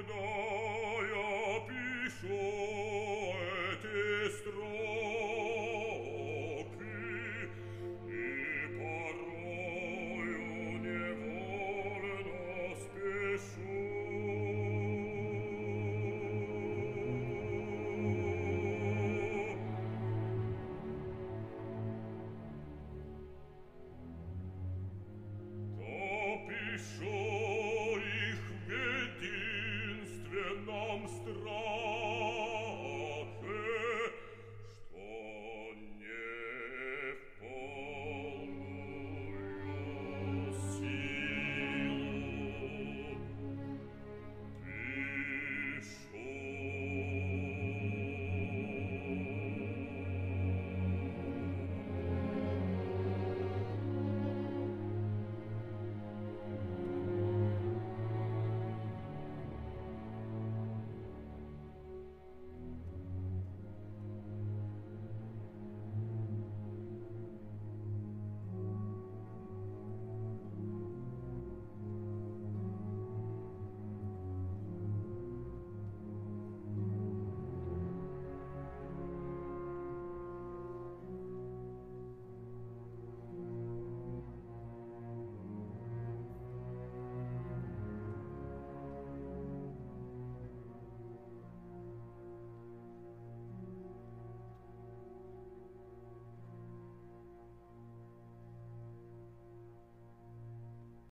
Ordoia piscio et estro